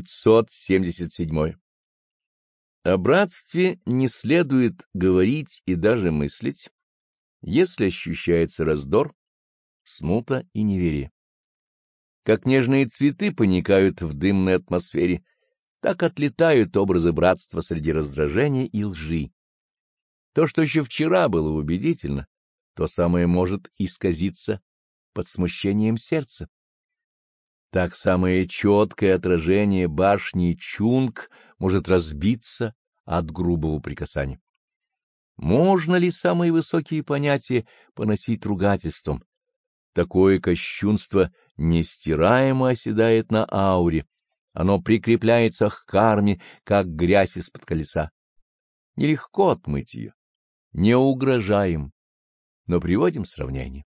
577. О братстве не следует говорить и даже мыслить, если ощущается раздор, смута и неверие. Как нежные цветы поникают в дымной атмосфере, так отлетают образы братства среди раздражения и лжи. То, что еще вчера было убедительно, то самое может исказиться под смущением сердца. Так самое четкое отражение башни Чунг может разбиться от грубого прикасания. Можно ли самые высокие понятия поносить ругательством? Такое кощунство нестираемо оседает на ауре, оно прикрепляется к карме, как грязь из-под колеса. Нелегко отмыть ее, не угрожаем, но приводим сравнение.